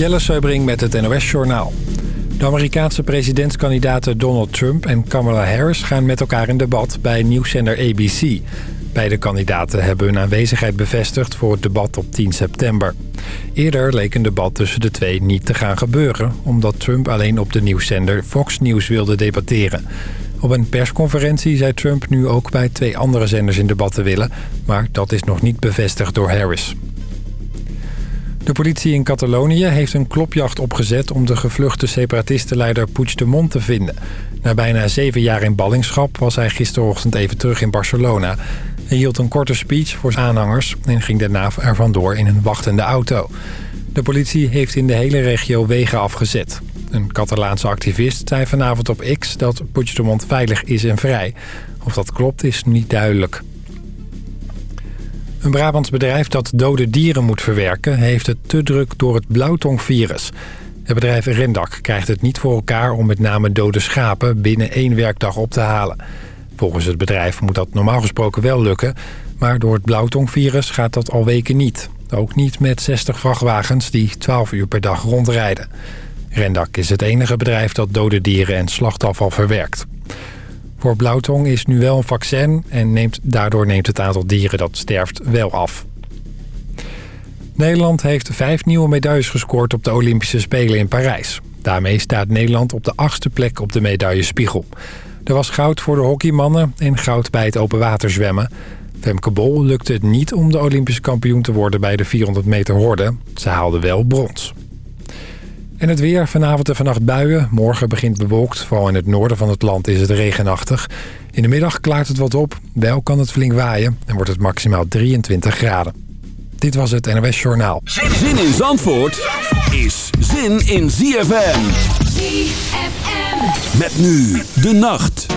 Jelle Seubring met het NOS Journaal. De Amerikaanse presidentskandidaten Donald Trump en Kamala Harris gaan met elkaar in debat bij nieuwszender ABC. Beide kandidaten hebben hun aanwezigheid bevestigd voor het debat op 10 september. Eerder leek een debat tussen de twee niet te gaan gebeuren... omdat Trump alleen op de nieuwszender Fox News wilde debatteren. Op een persconferentie zei Trump nu ook bij twee andere zenders in debat te willen... maar dat is nog niet bevestigd door Harris. De politie in Catalonië heeft een klopjacht opgezet... om de gevluchte separatistenleider Puigdemont te vinden. Na bijna zeven jaar in ballingschap was hij gisterochtend even terug in Barcelona. Hij hield een korte speech voor zijn aanhangers... en ging daarna er vandoor in een wachtende auto. De politie heeft in de hele regio wegen afgezet. Een Catalaanse activist zei vanavond op X dat Puigdemont veilig is en vrij. Of dat klopt is niet duidelijk. Een Brabants bedrijf dat dode dieren moet verwerken... heeft het te druk door het blauwtongvirus. Het bedrijf Rendak krijgt het niet voor elkaar... om met name dode schapen binnen één werkdag op te halen. Volgens het bedrijf moet dat normaal gesproken wel lukken... maar door het blauwtongvirus gaat dat al weken niet. Ook niet met 60 vrachtwagens die 12 uur per dag rondrijden. Rendak is het enige bedrijf dat dode dieren en slachtafval verwerkt. Voor blauwtong is nu wel een vaccin en neemt, daardoor neemt het aantal dieren dat sterft wel af. Nederland heeft vijf nieuwe medailles gescoord op de Olympische Spelen in Parijs. Daarmee staat Nederland op de achtste plek op de medaillespiegel. Er was goud voor de hockeymannen en goud bij het open water zwemmen. Femke Bol lukte het niet om de Olympische kampioen te worden bij de 400 meter horde. Ze haalde wel brons. En het weer, vanavond en vannacht buien. Morgen begint bewolkt, vooral in het noorden van het land is het regenachtig. In de middag klaart het wat op, wel kan het flink waaien en wordt het maximaal 23 graden. Dit was het NOS Journaal. Zin in Zandvoort is zin in ZFM. ZFM. Met nu de nacht.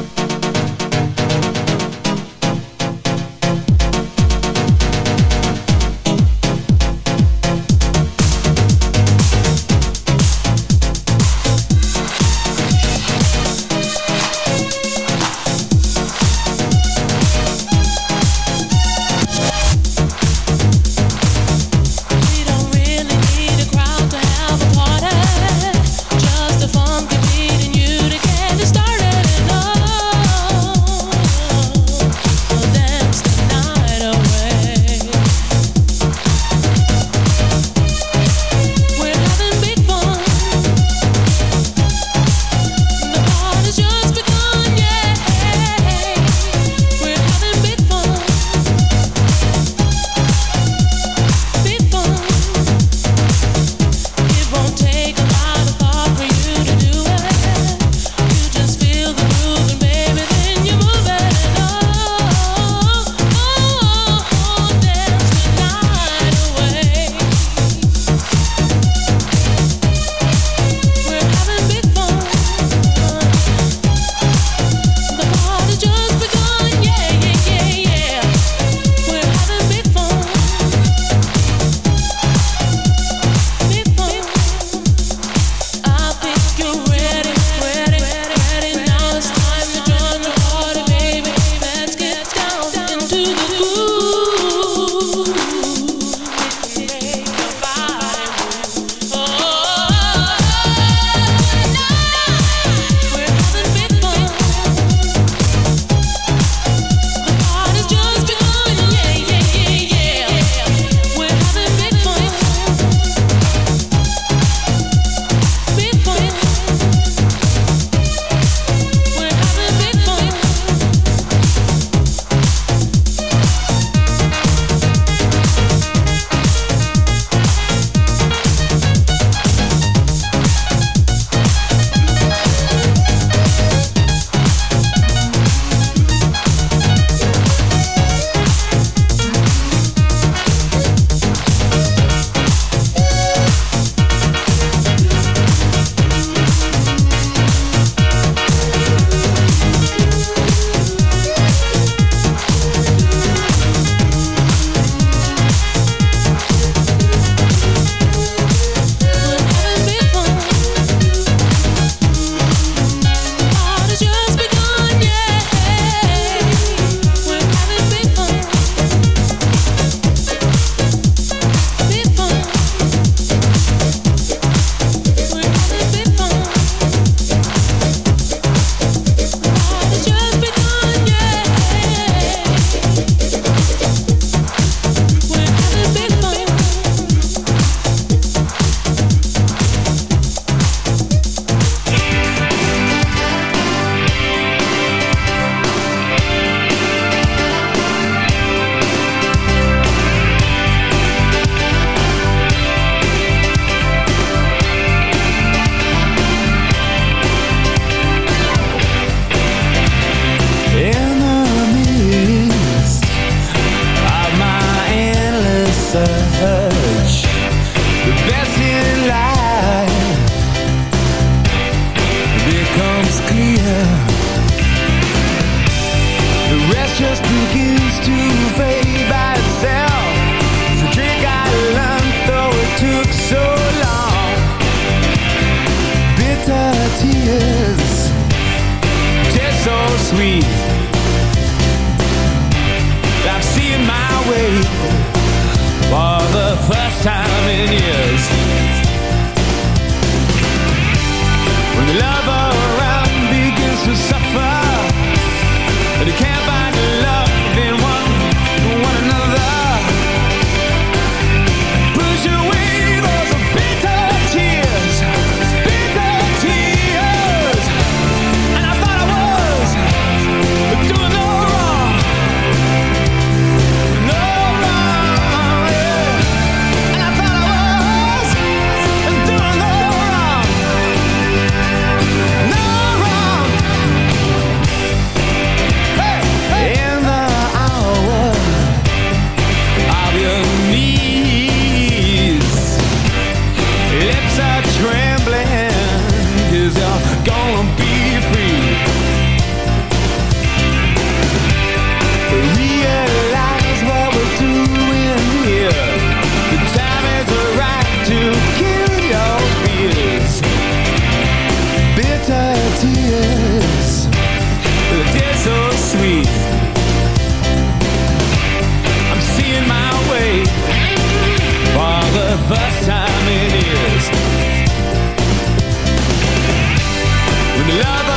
When the love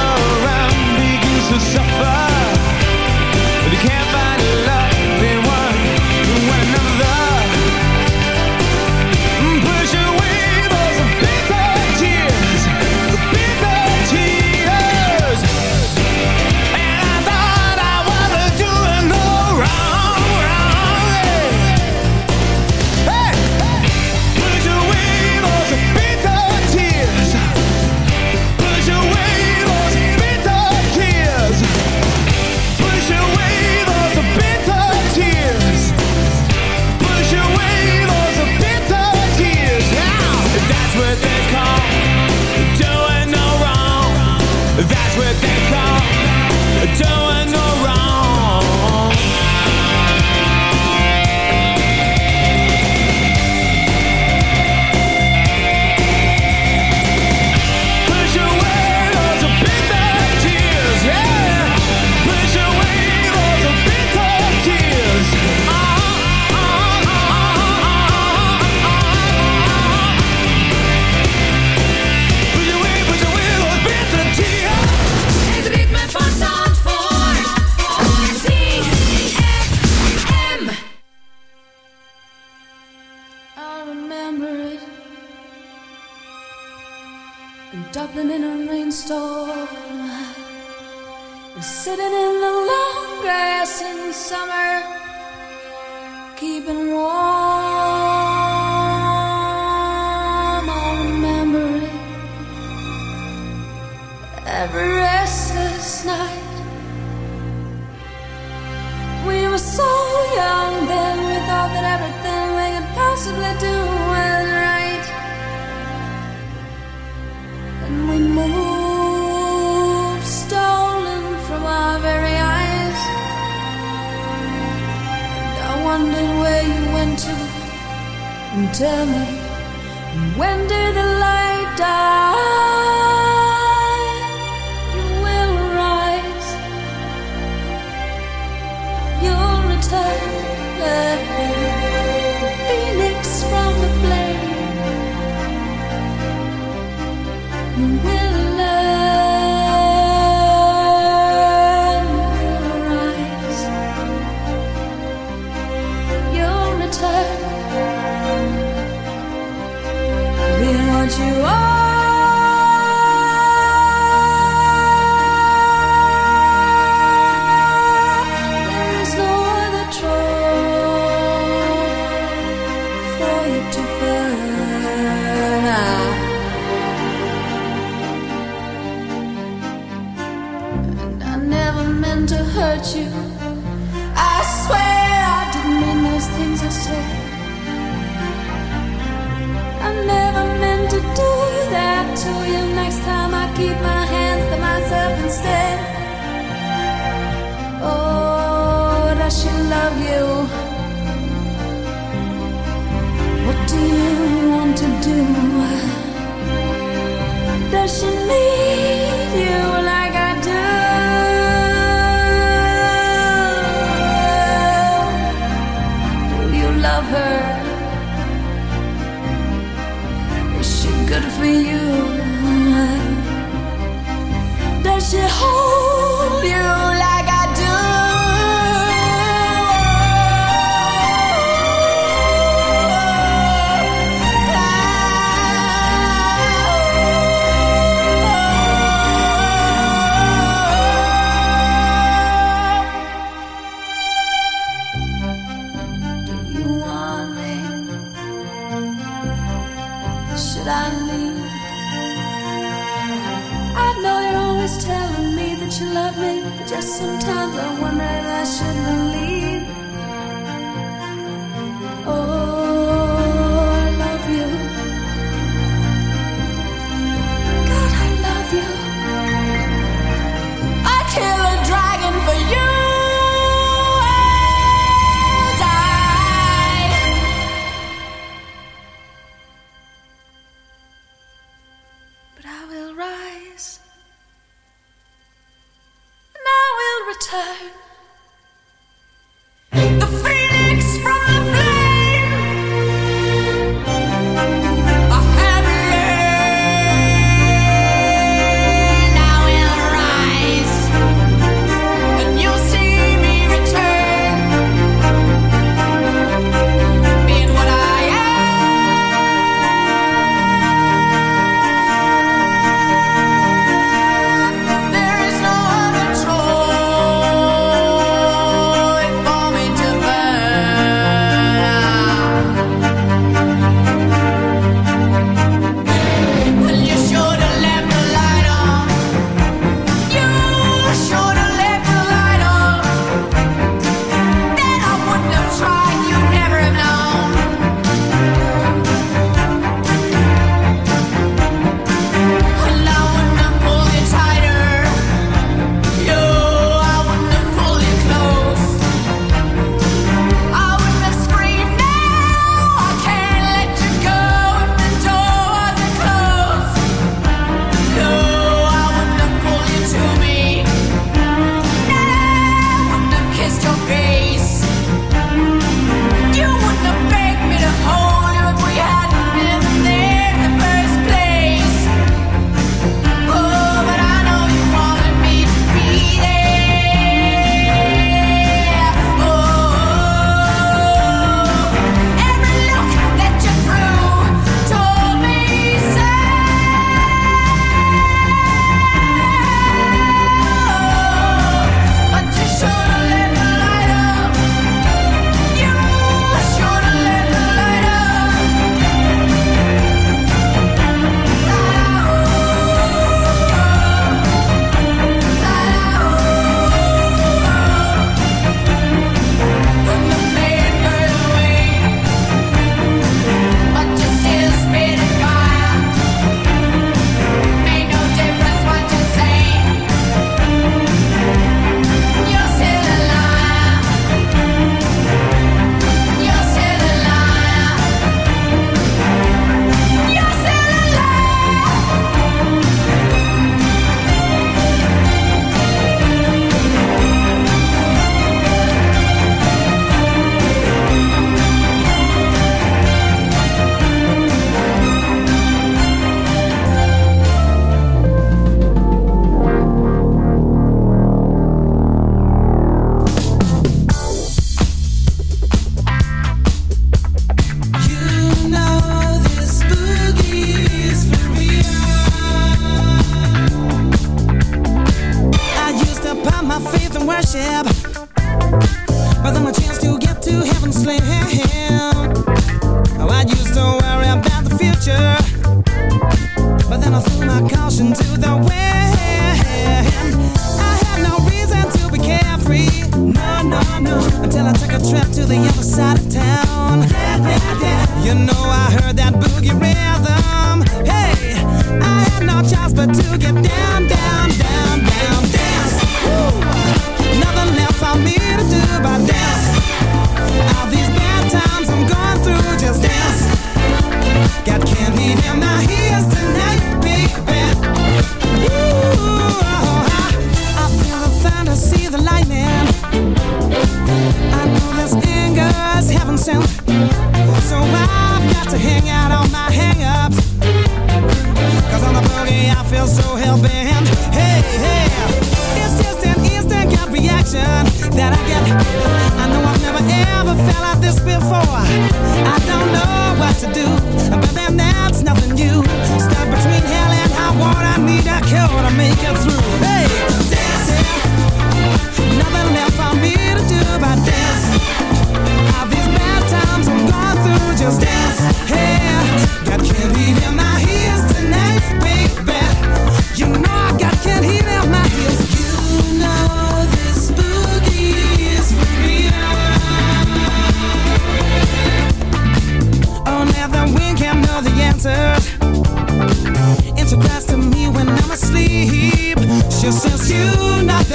around begins to suffer, but you can't possibly do well right. And we move, stolen from our very eyes. And I wondered where you went to. And tell me, when did the light die? Good for you? Does she hold you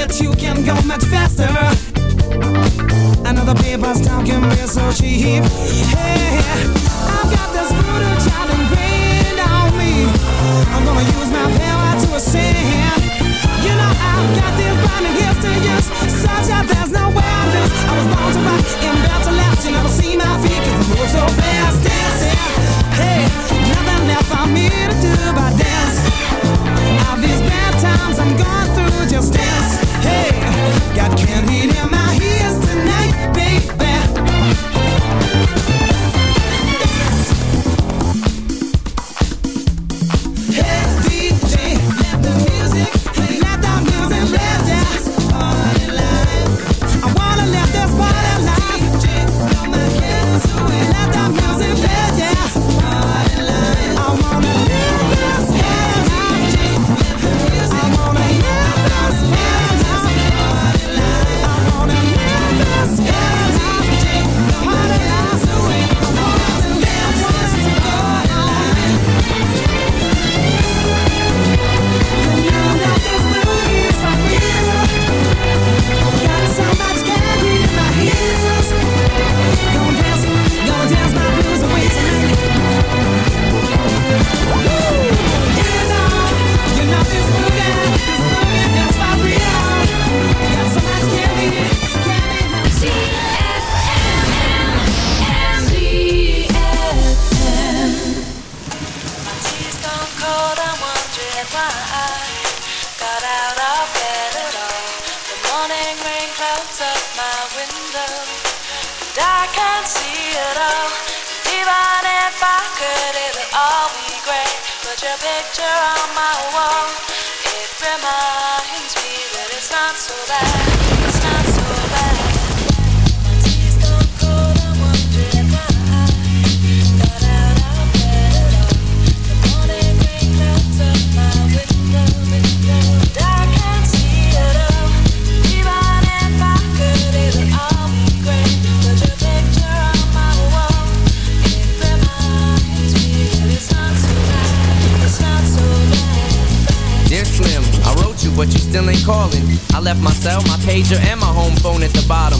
that you can go much faster. The papers talking real so cheap. Hey, I've got this voodoo child ingrained on me. I'm gonna use my power to ascend. You know I've got these blinding gifts to use Such that there's no way I lose I was born to rock and built to last. You never see my feet cause I move so fast. Dancing, hey, nothing left for me to do but dance. All these bad times I'm going through just dance. Hey, got candy in my ears tonight, baby cold, I'm wondering why I got out of bed at all. The morning rain clouds up my window, and I can't see it all. Even if I could, it would all be great. Put your picture on my wall. It reminds me that it's not so bad. It's not so bad. But you still ain't calling. I left my cell, my pager, and my home phone at the bottom.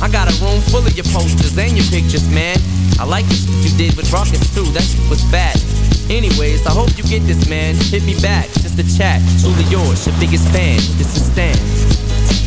I got a room full of your posters and your pictures, man. I like the shit you did with Rawkus too, that shit was fat. Anyways, I hope you get this, man. Hit me back, just a chat. Truly yours, your biggest fan. This is Stan. Tea's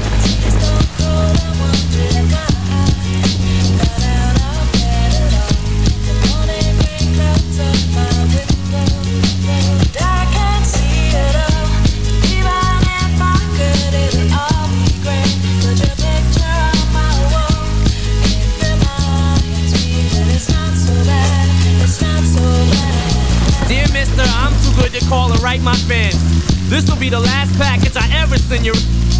Call and write my fans. This will be the last package I ever send you.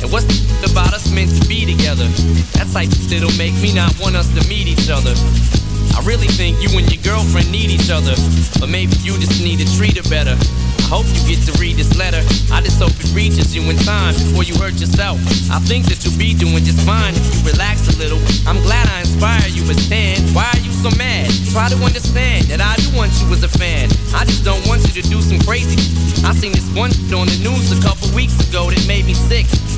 And what's the about us meant to be together? That's like that'll make me not want us to meet each other. I really think you and your girlfriend need each other, but maybe you just need to treat her better. I hope you get to read this letter. I just hope it reaches you in time before you hurt yourself. I think that you'll be doing just fine if you relax a little. I'm glad I inspire you, but Stan, why are you so mad? Try to understand that I do want you as a fan. I just don't want you to do some crazy. I seen this one on the news a couple weeks ago that made me sick.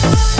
Bye.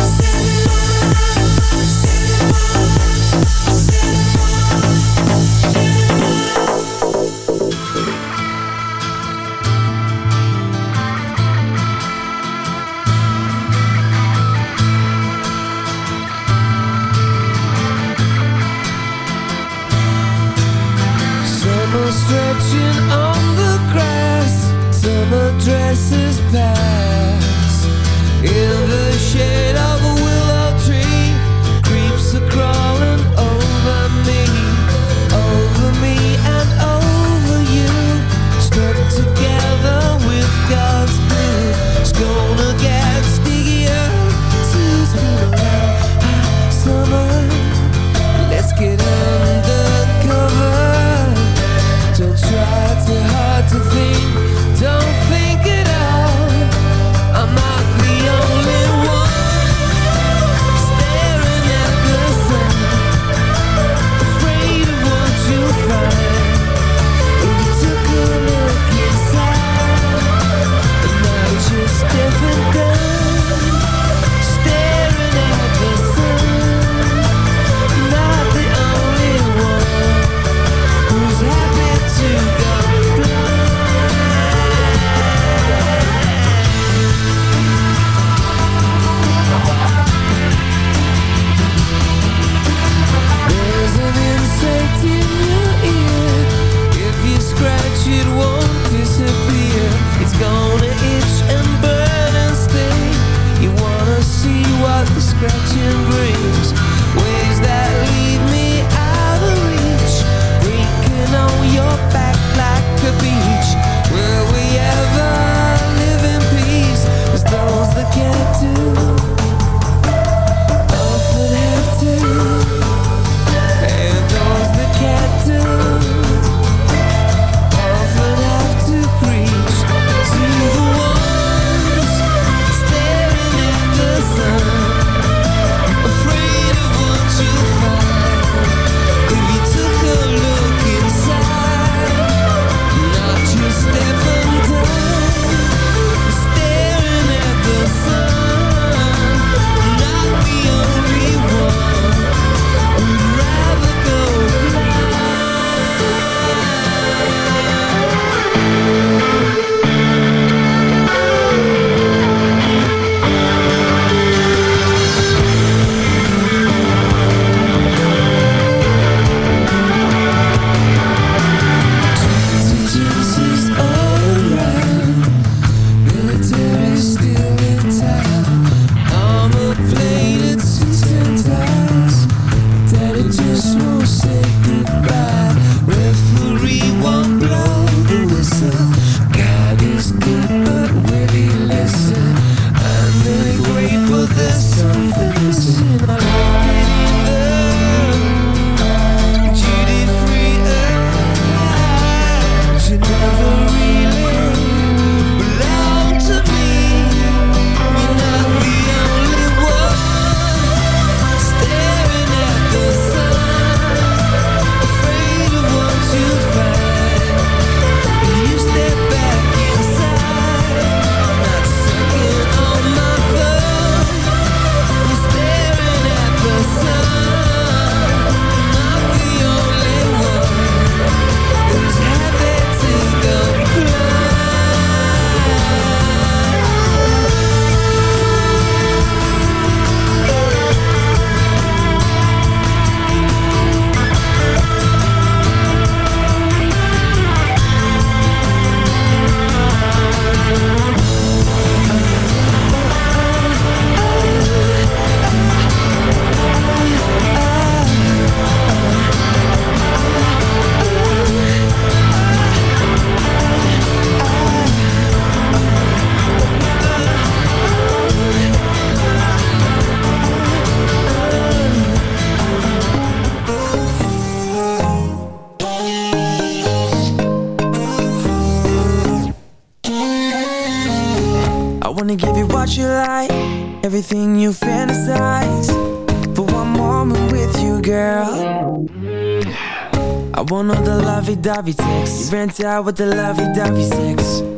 Lovey-dovey sex. You rent out with the lovey-dovey sex.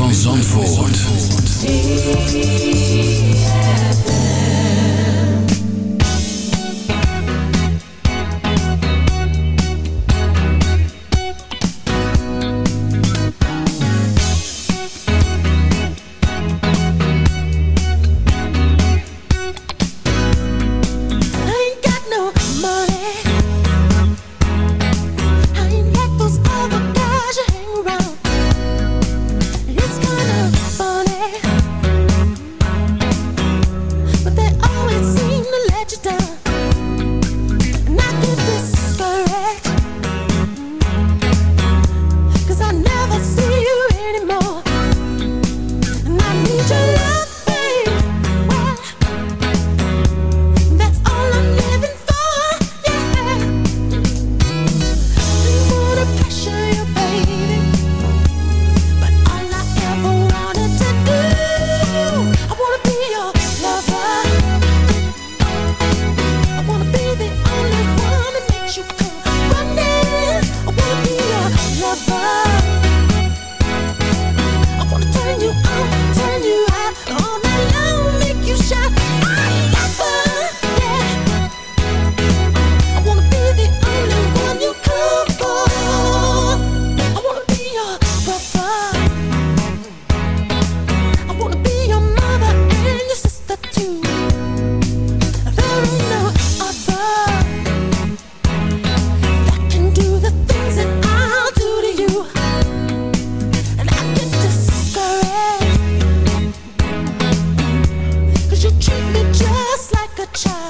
van Zandvoort. just like a child.